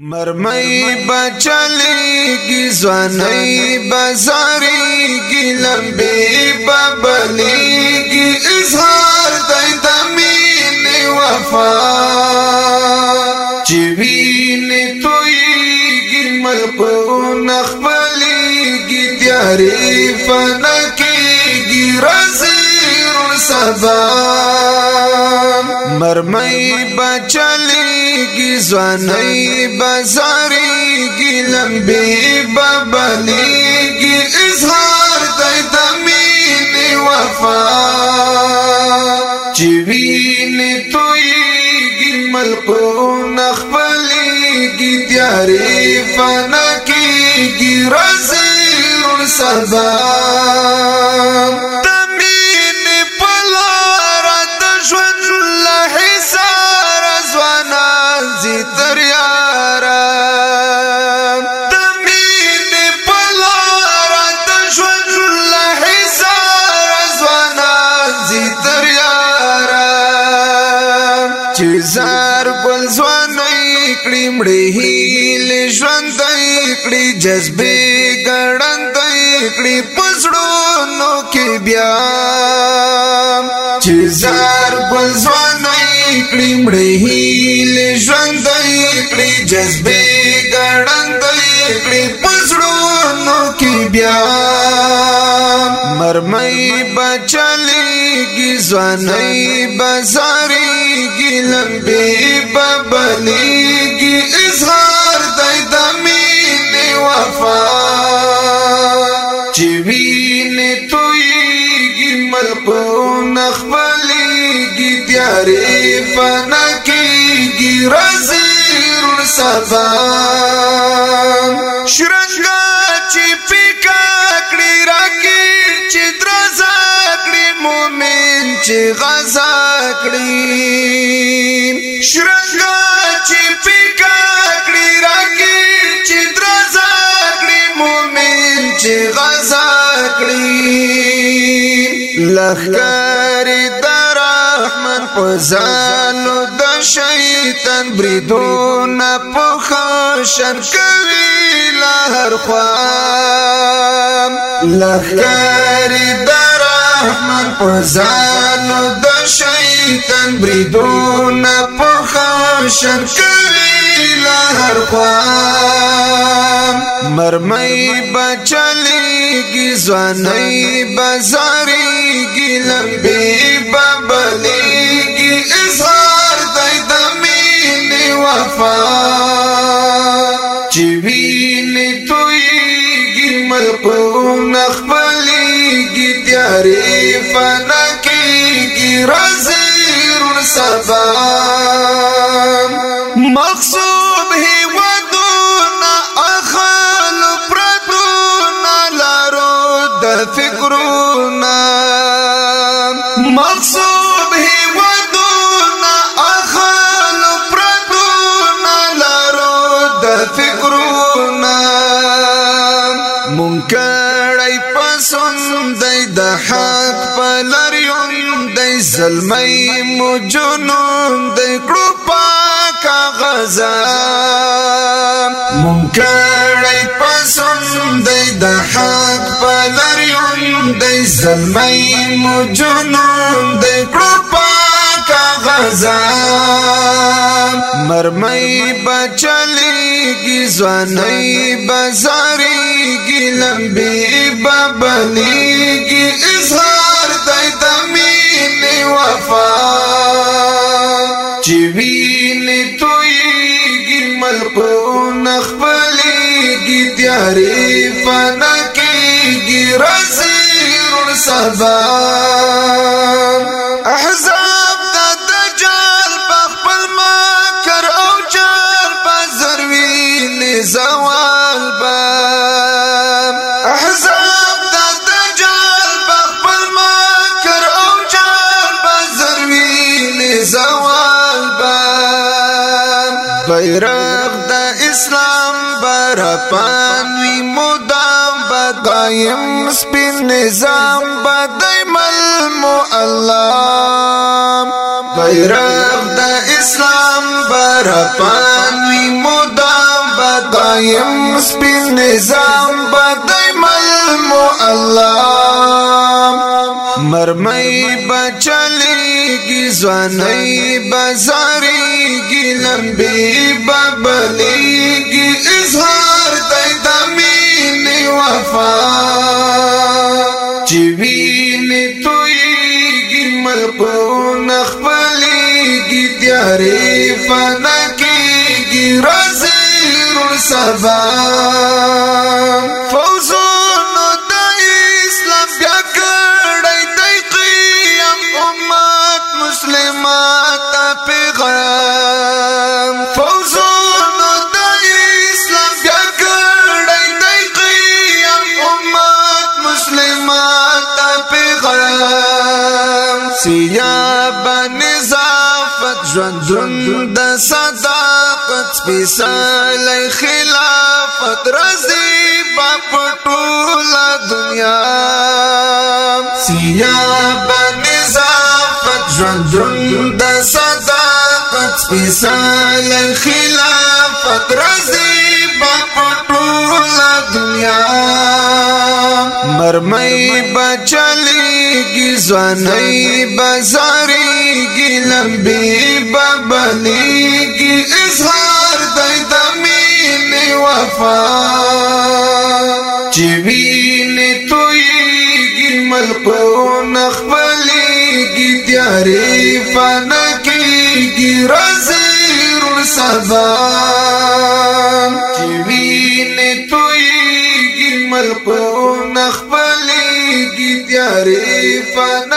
مرمۍ بچلېږي ځوانۍ بزارېږي لمبې ببلېږي اظهار دی د مینې وفا چې وینې تویږي ملکونه خپلېږي تیارې فنا کېږي رزیر سبا مرمۍ بچلېږي ځوانۍ بزارېږي لمبې ببلېږي اظهار دی د مینې وفا چې وینې تویږي ملکونه خپلېږي تیارې فنا کېږي رزي سبا لمړی هیل ژوند کړي جذبه ګړند کړي پسړو نو کې بیا چې زار پزوان کړي مړی هیل ژوند کړي جذبه ګړند کړي پسړو نو کې بیا مرمۍ بچلې گی زوانی بزاری گی لمبی ببلی گی اظہار دی دمین وفا چوین توی گی ملکو نخبلی گی دیاری فنکی گی رزیر سبا شرک چې غزا کړی شرنګا چې فکا کړی راکی چې درزا کړی مومن چې غزا کړی لخر در رحمن پزانو د شیطان بریدون په خشن کوي لهر خوا لخر در پزان د شیطان بریدون په خشن کوي لهر خوا مرمۍ بچلېږي ځوانۍ بازارېږي لمبې ببلېږي اظهار دی د مینې وفا چې وینې تویږي ملکونه خپلې کیږي تیارې فنا کیږي رزیر سبا مخصوب هی ودونا اخل پردونا لارو د فکرونا مخصوب هی ودونا اخل پردونا لارو د فکرونا ممکن زلمی مو جنون د کړو پاک غزا ممکن پسند د حق په لريون د زلمی مو جنون د کړو پاک غزا مرمۍ بچلې کی ځواني بازاري کی لمبي ببلي کی اظهار صفا چې ویني تويږي ملکو نخبلېږي تیارې فنا کېږي رسېر سبا اسلام بر پان وی مدام بدایم سپین نظام بدایم المعلم بیرغ د اسلام بر پان وی مدام قائم سپین نظام بدای ملمو الله مرمی بچلیگی زوانی بزاریگی لمبی ببلیگی اظهار دای دمین وفا چوینی تویگی ملکو نخبلیگی دیاری فنا سبا فوزونو د اسلام بیا کړی دی قیام امت مسلمات پیغام فوزونو د اسلام بیا کړی دی قیام امت مسلمات پیغام سیاب نظام ژوندون د صداقت سپېڅلی خلافت رضی به په ټوله دنیا سیا به نظافت ژوندون د صداقت سپېڅلی خلافت رضی به په ټوله دنیا مرمۍ به چلې گی زوانی بزاری گی لمبی ببلی گی اظہار دی دمین وفا چوین توی گی ملکو نخبلی گی دیاری فنکی گی رزیر سزا چوین توی گی ملکو نخبلی تعریف